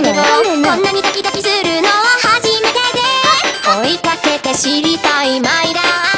のこんなにドキドキするのは初めてで。追いかけて知りたいマイラー。